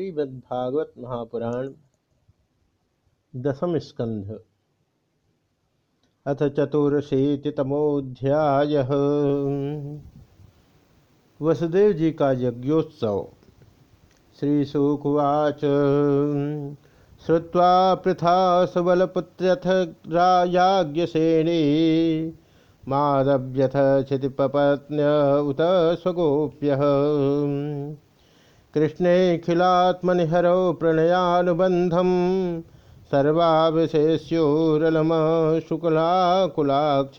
श्रीमद्भागवत महापुराण दसम स्कंध। अथ चतुरशीतितमोध्याय वसुदेव जी का यज्ञोत्सव। श्रीशुकुवाच श्रुवा पृथा सुबलपुत्रथ रायाज्ञसेनी माधव्यथ क्षितिपत्न्य उत स्वगोप्य। कृष्णेऽखिलात्मनिहरौ प्रणयानुबन्धं सर्वाविशेष्योरलम शुक्लाकुलाक्ष।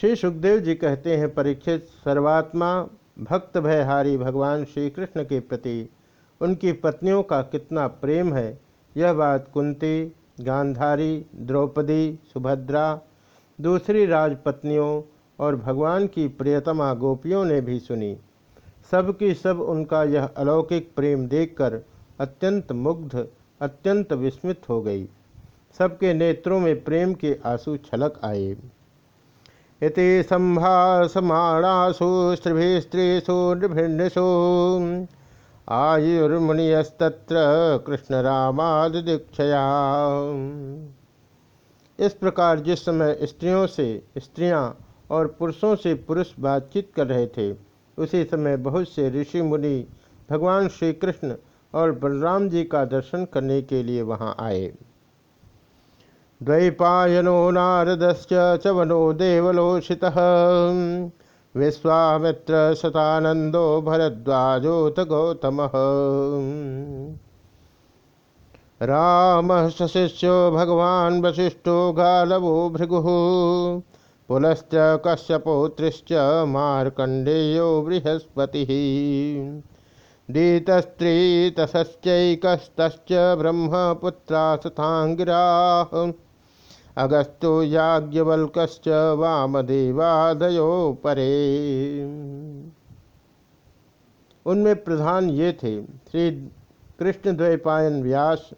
श्री सुखदेव जी कहते हैं, परीक्षित सर्वात्मा, भक्त भयहारी भगवान श्री कृष्ण के प्रति उनकी पत्नियों का कितना प्रेम है। यह बात कुंती, गांधारी, द्रौपदी, सुभद्रा, दूसरी राजपत्नियों और भगवान की प्रियतमा गोपियों ने भी सुनी। सबकी सब उनका यह अलौकिक प्रेम देखकर अत्यंत मुग्ध, अत्यंत विस्मित हो गई। सबके नेत्रों में प्रेम के आँसू छलक आए। इति संभाषमाणासु स्त्रीभिस्त्रीषु नृभिन्नसु आयुर्मुनियस्तत्र कृष्ण रामादिक्षया इस प्रकार जिस समय स्त्रियों से, स्त्रियाँ और पुरुषों से पुरुष बातचीत कर रहे थे उसी समय बहुत से ऋषि मुनि भगवान श्री कृष्ण और बलराम जी का दर्शन करने के लिए वहाँ आए। द्वैपायनो नारदश्च चवनो देवलोषित। विश्वामित्र शतानंदो भरद्वाजोत गौतम। राम सशिष्यो भगवान वशिष्ठो गालवो भृगु। पुलश्च कश्यपौत्रिश्च मार्कण्डेयो बृहस्पतिः। दीतस्त्रीतसश्चैकस्तश्च ब्रह्मपुत्रा सथाङ्गिराः अगस्तो याज्ञवल्कश्च वामदेवादयो परे उनमें प्रधान ये थे, श्री कृष्ण द्वैपायन व्यास,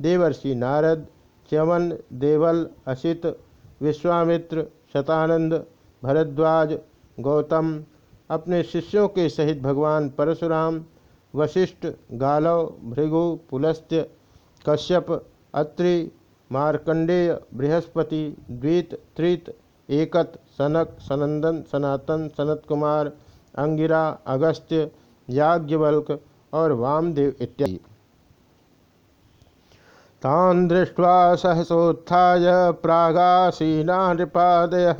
देवर्षि नारद, च्यवन, देवल, असित, विश्वामित्र शतानंद, भरद्वाज, गौतम अपने शिष्यों के सहित भगवान परशुराम, वशिष्ठ, गालव, भृगु, पुलस्त्य, कश्यप, अत्रि, मार्कंडेय, बृहस्पति, द्वित, त्रित, एकत, सनक, सनंदन, सनातन सनत कुमार अंगिरा, अगस्त्य, याज्ञवल्क और वामदेव इत्यादि। तान दृष्ट्वा सहसोत्थाय प्रागासीना नृपादय।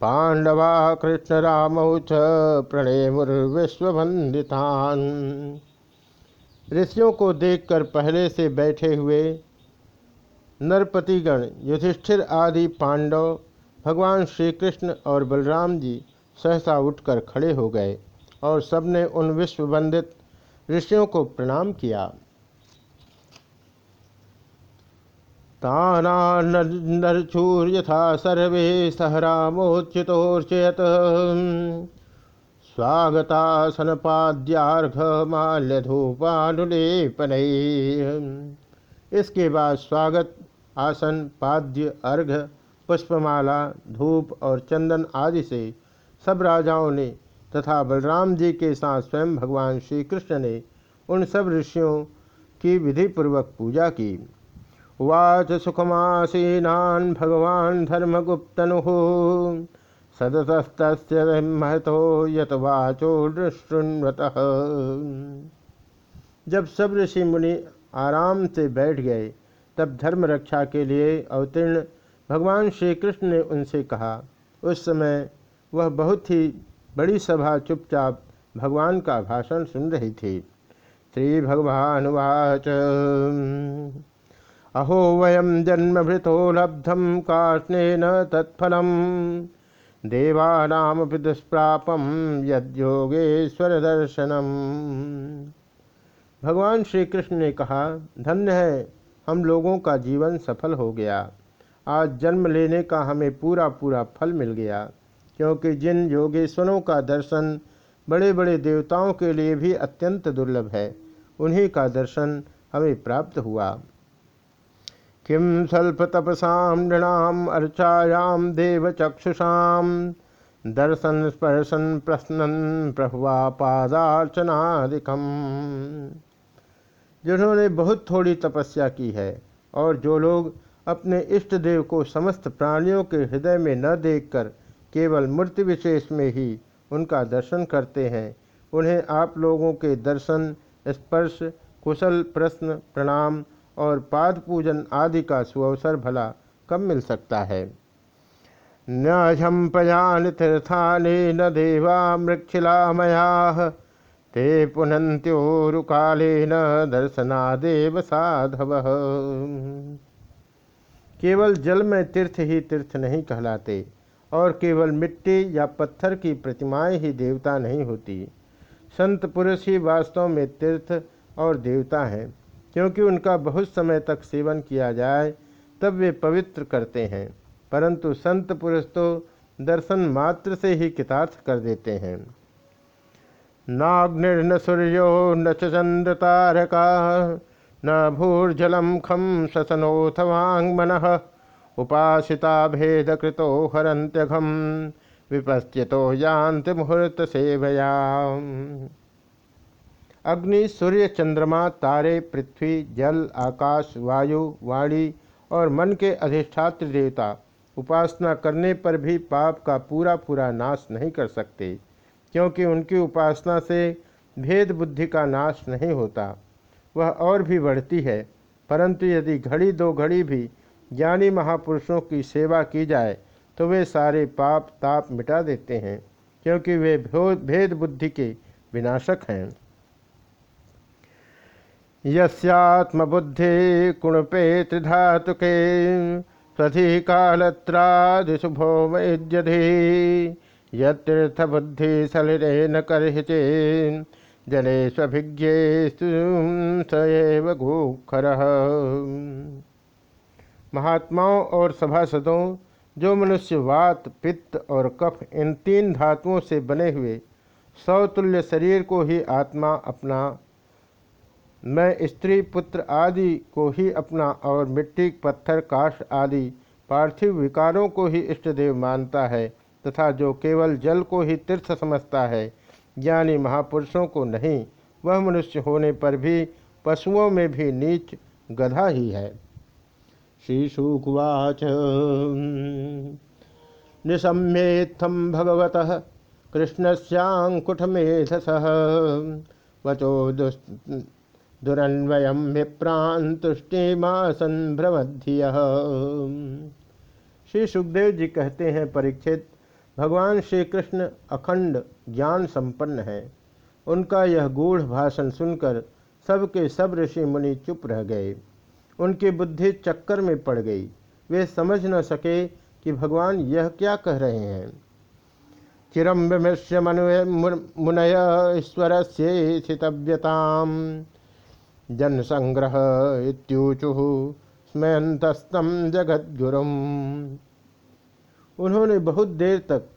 पांडवा कृष्णरामौ च प्रणेमुर्विश्ववंदितान ऋषियों को देखकर पहले से बैठे हुए नरपतिगण, युधिष्ठिर आदि पांडव, भगवान श्री कृष्ण और बलराम जी सहसा उठकर खड़े हो गए और सबने उन विश्ववंदित ऋषियों को प्रणाम किया। तानानर्चूर यथा सर्वे सह रामोच्युतोर्चयत। स्वागतासनपाद्यार्घमाल्यधूपानुलेपन। इसके बाद स्वागत, आसन, पाद्य, अर्घ, पुष्पमाला, धूप और चंदन आदि से सब राजाओं ने तथा बलराम जी के साथ स्वयं भगवान श्री कृष्ण ने उन सब ऋषियों की विधिपूर्वक पूजा की। उवाच सुखमासीनान् भगवान् धर्मगुप्तनुः। सदसस्त महतो यत वाचो दृष्टुन्वतः। जब सब ऋषि मुनि आराम से बैठ गए, तब धर्म रक्षा के लिए अवतीर्ण भगवान श्री कृष्ण ने उनसे कहा, उस समय वह बहुत ही बड़ी सभा चुपचाप भगवान का भाषण सुन रही थी। श्री भगवान वाच। अहो वयम जन्म जन्मभृतो लब्धम काष्णेन तत्फलम। देवानामपि दुष्प्रापम यद्योगेश्वर दर्शनम भगवान श्री कृष्ण ने कहा, धन्य है, हम लोगों का जीवन सफल हो गया। आज जन्म लेने का हमें पूरा पूरा फल मिल गया, क्योंकि जिन योगेश्वरों का दर्शन बड़े बड़े देवताओं के लिए भी अत्यंत दुर्लभ है, उन्हीं का दर्शन हमें प्राप्त हुआ। किं स्वल्पतपसां नृणाम् अर्चायां देवचक्षुषां दर्शन स्पर्शन प्रश्न प्रभुआ पादार्चनादिकम जिन्होंने बहुत थोड़ी तपस्या की है और जो लोग अपने इष्ट देव को समस्त प्राणियों के हृदय में न देखकर केवल मूर्ति विशेष में ही उनका दर्शन करते हैं, उन्हें आप लोगों के दर्शन, स्पर्श, कुशल प्रश्न, प्रणाम और पाद पूजन आदि का सुअवसर भला कब मिल सकता है? न झम्पयान तीर्थानि न देवा मृक्षिला मया ते पुनंत्योरुकालेन दर्शनादेव साधव। केवल जल में तीर्थ ही तीर्थ नहीं कहलाते, और केवल मिट्टी या पत्थर की प्रतिमाएँ ही देवता नहीं होती। संत पुरुष ही वास्तव में तीर्थ और देवता हैं। क्योंकि उनका बहुत समय तक सेवन किया जाए, तब वे पवित्र करते हैं। परंतु संत पुरुष तो दर्शन मात्र से ही कितार्थ कर देते हैं। नाग्निर्न सूर्यो न चंद्र तारका न भूर्जलम खम ससनोथवांगमन उपासिता भेद कृतो हरंत्यघम विपश्चितो यांत मुहूर्त सेवया अग्नि, सूर्य, चंद्रमा, तारे, पृथ्वी, जल, आकाश, वायु, वाणी और मन के अधिष्ठात्र देवता उपासना करने पर भी पाप का पूरा पूरा नाश नहीं कर सकते, क्योंकि उनकी उपासना से भेद बुद्धि का नाश नहीं होता। वह और भी बढ़ती है, परंतु यदि घड़ी दो घड़ी भी ज्ञानी महापुरुषों की सेवा की जाए तो वे सारे पाप ताप मिटा देते हैं, क्योंकि वे भेद बुद्धि के विनाशक हैं। यस्यात्मबुद्धि कुणपे त्रिधातुके स्वधि कालत्रादिशु भौमयद्यधि यतीर्थबुद्धि सलिरे न करहिचे जने स्वभिज्ञे सएव घूखर महात्माओं और सभासदों, जो मनुष्य वात, पित्त और कफ, इन तीन धातुओं से बने हुए सौतुल्य शरीर को ही आत्मा अपना मैं स्त्री, पुत्र आदि को ही अपना और मिट्टी, पत्थर, काष्ठ आदि पार्थिव विकारों को ही इष्टदेव मानता है तथा जो केवल जल को ही तीर्थ समझता है, ज्ञानी महापुरुषों को नहीं, वह मनुष्य होने पर भी पशुओं में भी नीच गधा ही है। श्रीशुकुवाच। निशम्येत्थम भगवत कृष्णस्यांकुठमेधस वचो दुरन्वयम विप्रांतुष्टिमासन भ्रमधिय श्री सुखदेव जी कहते हैं, परीक्षित, भगवान श्री कृष्ण अखंड ज्ञान संपन्न है। उनका यह गूढ़ भाषण सुनकर सबके सब ऋषि मुनि चुप रह गए। उनकी बुद्धि चक्कर में पड़ गई। वे समझ न सके कि भगवान यह क्या कह रहे हैं। चिरम विमृश्य मुनय ईश्वर से स्थितव्यताम जन संग्रह इत्यूचु स्मयंतस्तम जगद्गुरुम। उन्होंने बहुत देर तक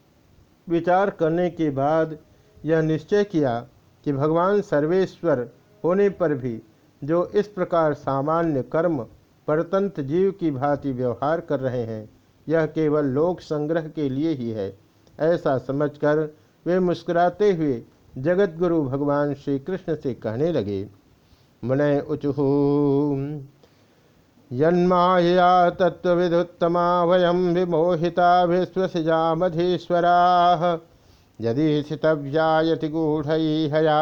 विचार करने के बाद यह निश्चय किया कि भगवान सर्वेश्वर होने पर भी जो इस प्रकार सामान्य कर्म, परतंत्र जीव की भांति व्यवहार कर रहे हैं, यह केवल लोक संग्रह के लिए ही है। ऐसा समझकर वे मुस्कुराते हुए जगत गुरु भगवान श्री कृष्ण से कहने लगे। मुनय उचुहु यन्माया तत्विदुत्तमा वयम विमोहिता विश्वसिजामधीश्वरा यदि स्थितव्यायति गूढ़ हया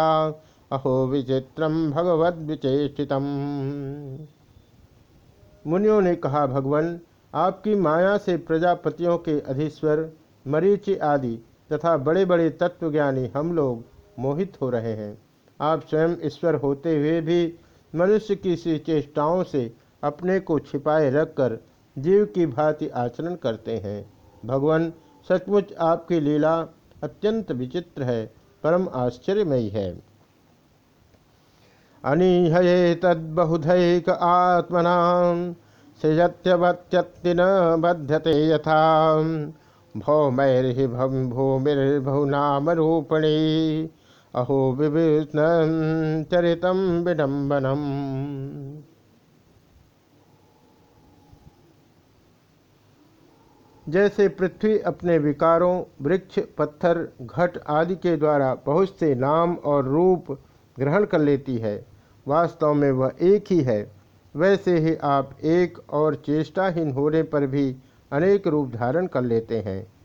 अहो विचित्रम भगवत विचेषितम मुनियों ने कहा, भगवान, आपकी माया से प्रजापतियों के अधीश्वर, मरीचि आदि तथा बड़े बड़े तत्वज्ञानी हम लोग मोहित हो रहे हैं। आप स्वयं ईश्वर होते हुए भी मनुष्य की सी चेष्टाओं से अपने को छिपाए रखकर जीव की भांति आचरण करते हैं। भगवान, सचमुच आपकी लीला अत्यंत विचित्र है, परम आश्चर्यमयी है। अनीहये तद्बहुधैक आत्मना सृजत्यवत्यत्ति न बध्यते यथा। भौमैर्हि भूमिर्भुनामरूपिणी। अहो विविष्ण चरितम विडम्बनम। जैसे पृथ्वी अपने विकारों, वृक्ष, पत्थर, घट आदि के द्वारा बहुत से नाम और रूप ग्रहण कर लेती है, वास्तव में वह एक ही है। वैसे ही आप एक और चेष्टाहीन होने पर भी अनेक रूप धारण कर लेते हैं।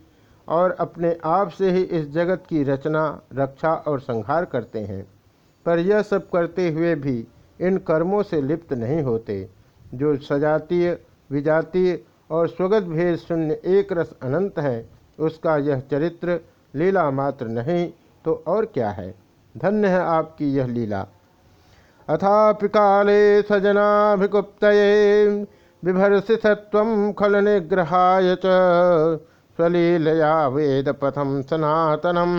और अपने आप से ही इस जगत की रचना, रक्षा और संहार करते हैं। पर यह सब करते हुए भी इन कर्मों से लिप्त नहीं होते, जो सजातीय, विजातीय और स्वगत भेद शून्य एक रस अनंत है, उसका यह चरित्र लीला मात्र नहीं तो और क्या है? धन्य है आपकी यह लीला। अथापि काले सजनाभिगुप्त बिभर्षि सत्व खल निग्रहाय स्वलीलया वेद पथम सनातनम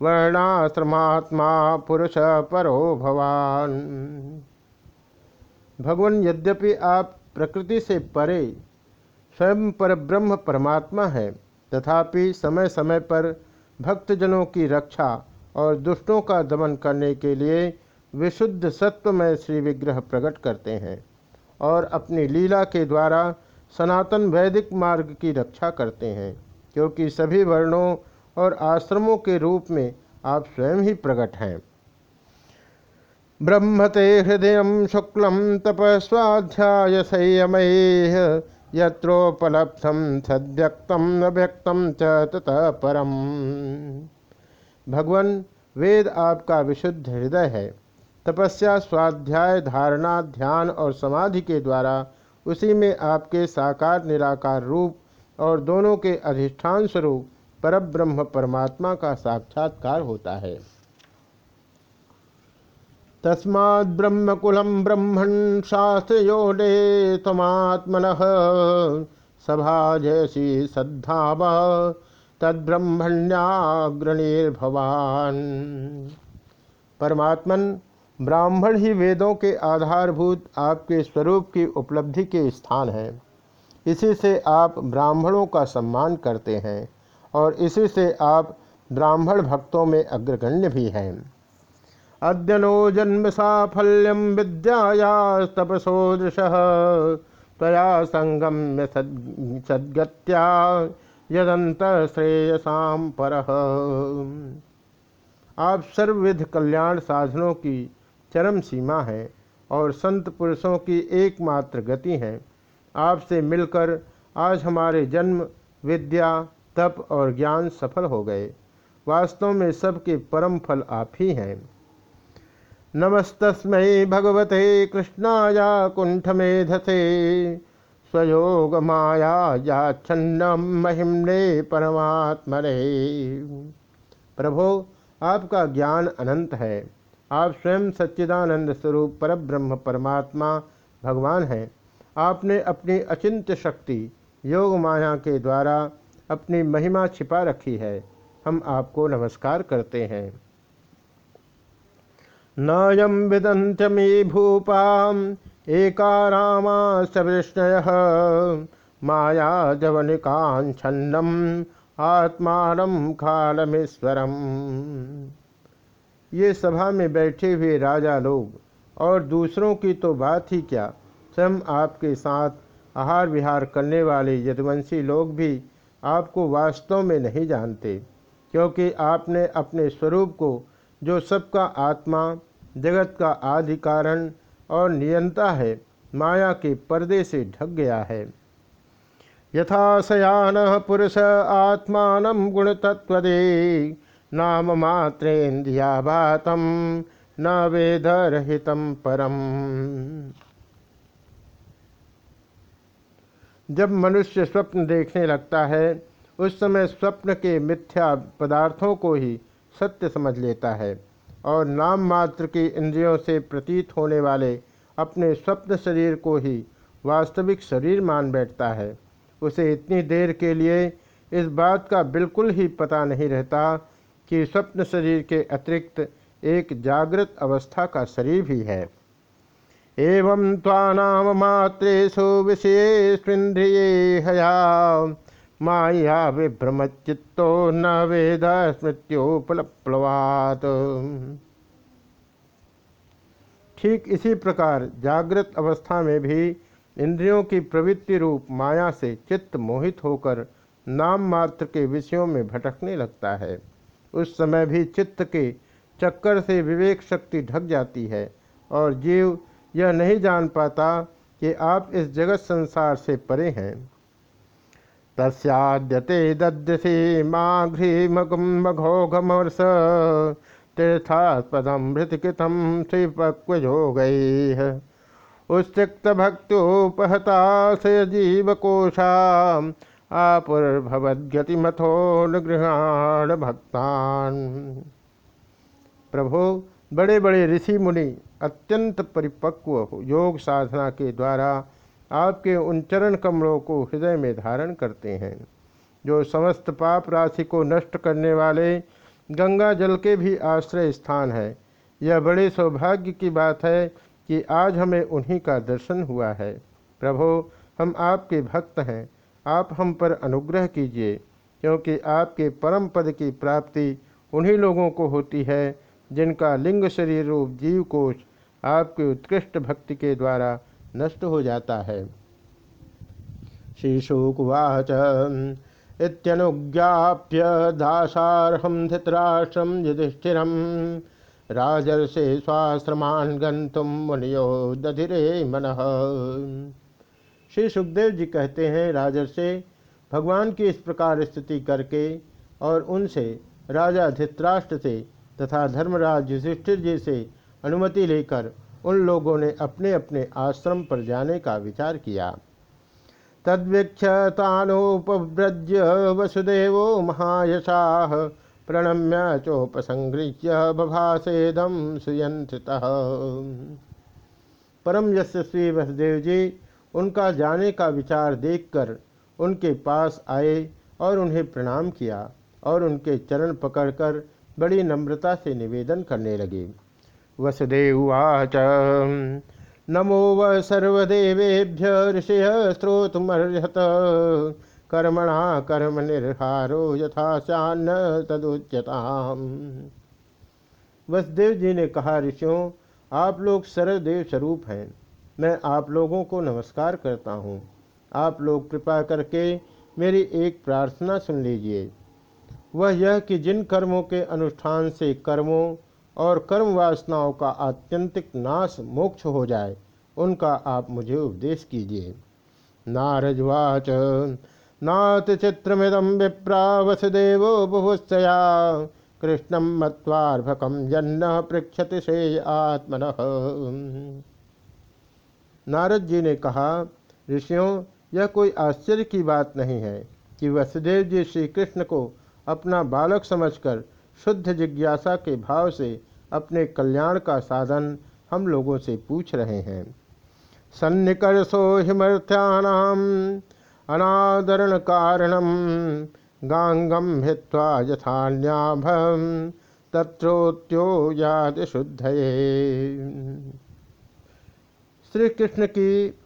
वर्णाश्रमात्मा पुरुष परो भवान। भगवान, यद्यपि आप प्रकृति से परे स्वयं पर ब्रह्म परमात्मा है, तथापि समय समय पर भक्तजनों की रक्षा और दुष्टों का दमन करने के लिए विशुद्ध सत्वमय श्री विग्रह प्रकट करते हैं और अपनी लीला के द्वारा सनातन वैदिक मार्ग की रक्षा करते हैं, क्योंकि सभी वर्णों और आश्रमों के रूप में आप स्वयं ही प्रकट हैं। ब्रह्मते हृदय शुक्ल तपस्वाध्याय संयमय यत्रोपलब्धम सद्यक्तम न व्यक्तम च परम। भगवान, वेद आपका विशुद्ध हृदय है। तपस्या स्वाध्याय धारणा ध्यान और समाधि के द्वारा उसी में आपके साकार, निराकार रूप और दोनों के अधिष्ठान स्वरूप परब्रह्म परमात्मा का साक्षात्कार होता है। तस्मा ब्रह्मकुलम ब्रह्मण शास्त्रयोडे तमात्मन सभा जयसी सद्भाव तद्ब्रह्मण्याग्रणीर्भवान परमात्मन ब्राह्मण ही वेदों के आधारभूत आपके स्वरूप की उपलब्धि के स्थान है। इसी से आप ब्राह्मणों का सम्मान करते हैं और इसी से आप ब्राह्मण भक्तों में अग्रगण्य भी हैं। अद्यनो जन्म साफल्यम विद्यायास्तपसोदृश तया संगम्य सद्गत्या यदंत श्रेयसाम पर। आप सर्वविध कल्याण साधनों की चरम सीमा है और संत पुरुषों की एकमात्र गति है। आपसे मिलकर आज हमारे जन्म, विद्या, तप और ज्ञान सफल हो गए। वास्तव में सबके परम फल आप ही हैं। नमस्तस्म भगवते कृष्णाया कुंठ कुंठमेधसे स्वयोग माया याच्छन्नम महिमने परमात्मने। प्रभो, आपका ज्ञान अनंत है। आप स्वयं सच्चिदानंद स्वरूप परब्रह्म परमात्मा भगवान हैं। आपने अपनी अचिंत्य शक्ति योग माया के द्वारा अपनी महिमा छिपा रखी है। हम आपको नमस्कार करते हैं। नयम विदंत्यमी भूपा एका रामाश्च विष्णय माया जवनिकाछन्नम आत्मान खालमेश्वरम ये सभा में बैठे हुए राजा लोग, और दूसरों की तो बात ही क्या? स्वयं आपके साथ आहार विहार करने वाले यदुवंशी लोग भी आपको वास्तव में नहीं जानते, क्योंकि आपने अपने स्वरूप को, जो सबका आत्मा, जगत का आदि कारण और नियंता है, माया के पर्दे से ढक गया है। यथा सयान पुरुष आत्मान गुण तत्वदे नाम मात्रेन्द्रिया बातम न वेदरहित परम। जब मनुष्य स्वप्न देखने लगता है, उस समय स्वप्न के मिथ्या पदार्थों को ही सत्य समझ लेता है और नाम मात्र की इंद्रियों से प्रतीत होने वाले अपने स्वप्न शरीर को ही वास्तविक शरीर मान बैठता है। उसे इतनी देर के लिए इस बात का बिल्कुल ही पता नहीं रहता कि स्वप्न शरीर के अतिरिक्त एक जागृत अवस्था का शरीर भी है। एवं तानाम मात्रेशु विषयेन्द्रिय हया। माया विभ्रमचित्तो न वेद स्मृत्योपलप्लवात। ठीक इसी प्रकार जागृत अवस्था में भी इंद्रियों की प्रवृत्ति रूप माया से चित्त मोहित होकर नाम मात्र के विषयों में भटकने लगता है। उस समय भी चित्त के चक्कर से विवेक शक्ति ढक जाती है और जीव यह नहीं जान पाता कि आप इस जगत संसार से परे हैं। तस्याद्यते दद्यसी माघ्री मघोघमर्ष तीर्थास्पदम मृतकृतम श्रीपक्वयोग। उच्चिक्त भक्तोपहता से जीवकोशा आपुर्भवद्गतिमथो गृहाण भक्तान। प्रभो बड़े बड़े ऋषि मुनि, अत्यंत परिपक्व योग साधना के द्वारा आपके उन चरण कमलों को हृदय में धारण करते हैं, जो समस्त पाप राशि को नष्ट करने वाले गंगा जल के भी आश्रय स्थान है। यह बड़े सौभाग्य की बात है कि आज हमें उन्हीं का दर्शन हुआ है। प्रभो, हम आपके भक्त हैं आप हम पर अनुग्रह कीजिए, क्योंकि आपके परम पद की प्राप्ति उन्हीं लोगों को होती है, जिनका लिंग शरीर रूप जीव कोश आपके उत्कृष्ट भक्ति के द्वारा नष्ट हो जाता है। श्रीशुकुवाच इत्यनुज्ञाप्य दासारहम धृतराष्ट्रम युधिष्ठिरम राजर्षे स्वाश्रमान गंतुम मुनियो दधिरे मन। श्री सुखदेव जी कहते हैं, राजर्षे, भगवान की इस प्रकार स्थिति करके और उनसे राजा धित्राष्ट्र से तथा धर्मराज युधिष्ठिर जी से अनुमति लेकर उन लोगों ने अपने अपने आश्रम पर जाने का विचार किया। तद्वीक्षतानोपव्रज्य वसुदेव महायशा प्रणम्य चोपसंगृह्य बभासेदम सुयंत्रित परम यशस्वी वसुदेव जी उनका जाने का विचार देखकर उनके पास आए और उन्हें प्रणाम किया और उनके चरण पकड़कर बड़ी नम्रता से निवेदन करने लगे। वसुदेवाच नमो व सर्वदेवेभ्य ऋषय स्त्रोतमर्हत कर्मणा कर्म निर्हारो यथा श्यान्न तदुच्यताम। वसुदेव जी ने कहा, ऋषियों, आप लोग सर्वदेव स्वरूप हैं। मैं आप लोगों को नमस्कार करता हूँ। आप लोग कृपा करके मेरी एक प्रार्थना सुन लीजिए। वह यह कि जिन कर्मों के अनुष्ठान से कर्मों और कर्म वासनाओं का आत्यंतिक नाश मोक्ष हो जाए, उनका आप मुझे उपदेश कीजिए। नारजवाच नाथ चित्रमिदम विप्रा वसुदेव बहुस्तया कृष्णम मत्वार्भकम जन्न पृक्षति से आत्मन। नारद जी ने कहा, ऋषियों, यह कोई आश्चर्य की बात नहीं है कि वसुदेव जी श्री कृष्ण को अपना बालक समझकर शुद्ध जिज्ञासा के भाव से अपने कल्याण का साधन हम लोगों से पूछ रहे हैं। सन्निकर्षो हिमर्थ्याम अनादरण कारणम गांगम हित्वा यथान्याभम तत्रोत्यो याद शुद्ध श्री कृष्ण की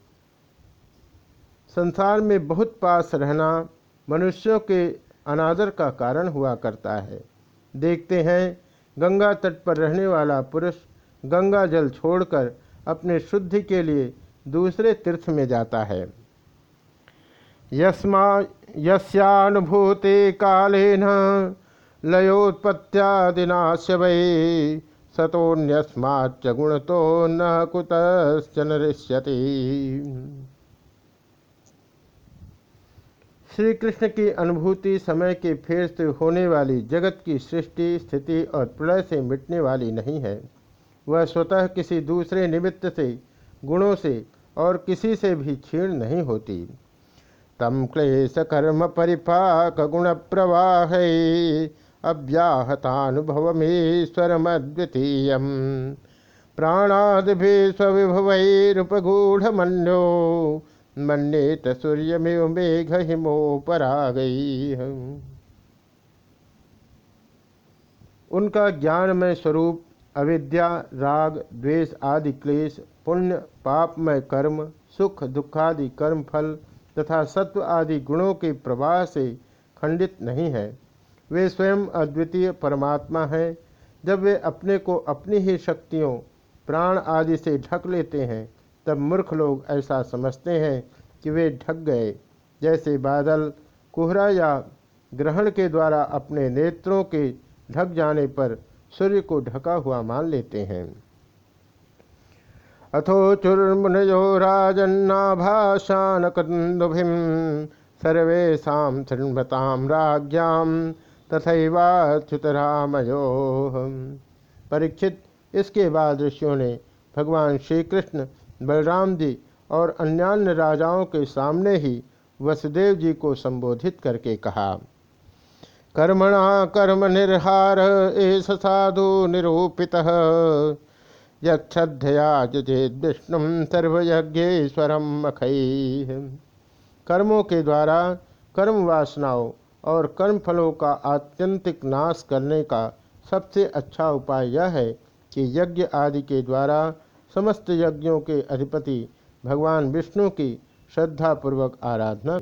संसार में बहुत पास रहना मनुष्यों के अनादर का कारण हुआ करता है। देखते हैं, गंगा तट पर रहने वाला पुरुष गंगा जल छोड़कर अपने शुद्धि के लिए दूसरे तीर्थ में जाता है। यस्मा, यस्यानुभूति कालेन लयोत्पत्त्यादिनाश्य वै सतोन्यस्माच्च गुणतो न कुतश्च नरिष्यति श्री कृष्ण की अनुभूति समय के फेर से होने वाली जगत की सृष्टि, स्थिति और प्रलय से मिटने वाली नहीं है। वह स्वतः किसी दूसरे निमित्त से, गुणों से और किसी से भी क्षीण नहीं होती। तम क्लेश कर्म परिपाक गुण प्रवाह। अव्याहतानुभवमीश्वरमद्वितीय प्राणादि स्वविभवैरुपगूढ़मन्यो मन्येत सूर्यमेव मेघ हिमोपरा गई उनका ज्ञान में स्वरूप, अविद्या, राग, द्वेष आदि क्लेश, पुण्य, पापमय कर्म, सुख, दुखादि कर्म फल तथा सत्व आदि गुणों के प्रवाह से खंडित नहीं है। वे स्वयं अद्वितीय परमात्मा हैं। जब वे अपने को अपनी ही शक्तियों, प्राण आदि से ढक लेते हैं, तब मूर्ख लोग ऐसा समझते हैं कि वे ढक गए। जैसे बादल कोहरा या ग्रहण के द्वारा अपने नेत्रों के ढक जाने पर सूर्य को ढका हुआ मान लेते हैं। अथो चुर्मुनयो राजन्नाभाषानकन्दुभिं सर्वेशा शृण्वतां राज्ञां तथैवाच्युतरामयो। परीक्षित, इसके बाद ऋषियों ने भगवान श्री कृष्ण बलराम जी और अन्यान्य राजाओं के सामने ही वसुदेव जी को संबोधित करके कहा, कर्मणा कर्म निर्हार एस साधु निरूपितः। यक्षध्या जुजेद विष्णु सर्वयज्ञेश्वरम मखई कर्मों के द्वारा कर्म वासनाओं और कर्मफलों का आत्यंतिक नाश करने का सबसे अच्छा उपाय यह है कि यज्ञ आदि के द्वारा समस्त यज्ञों के अधिपति भगवान विष्णु की श्रद्धापूर्वक आराधना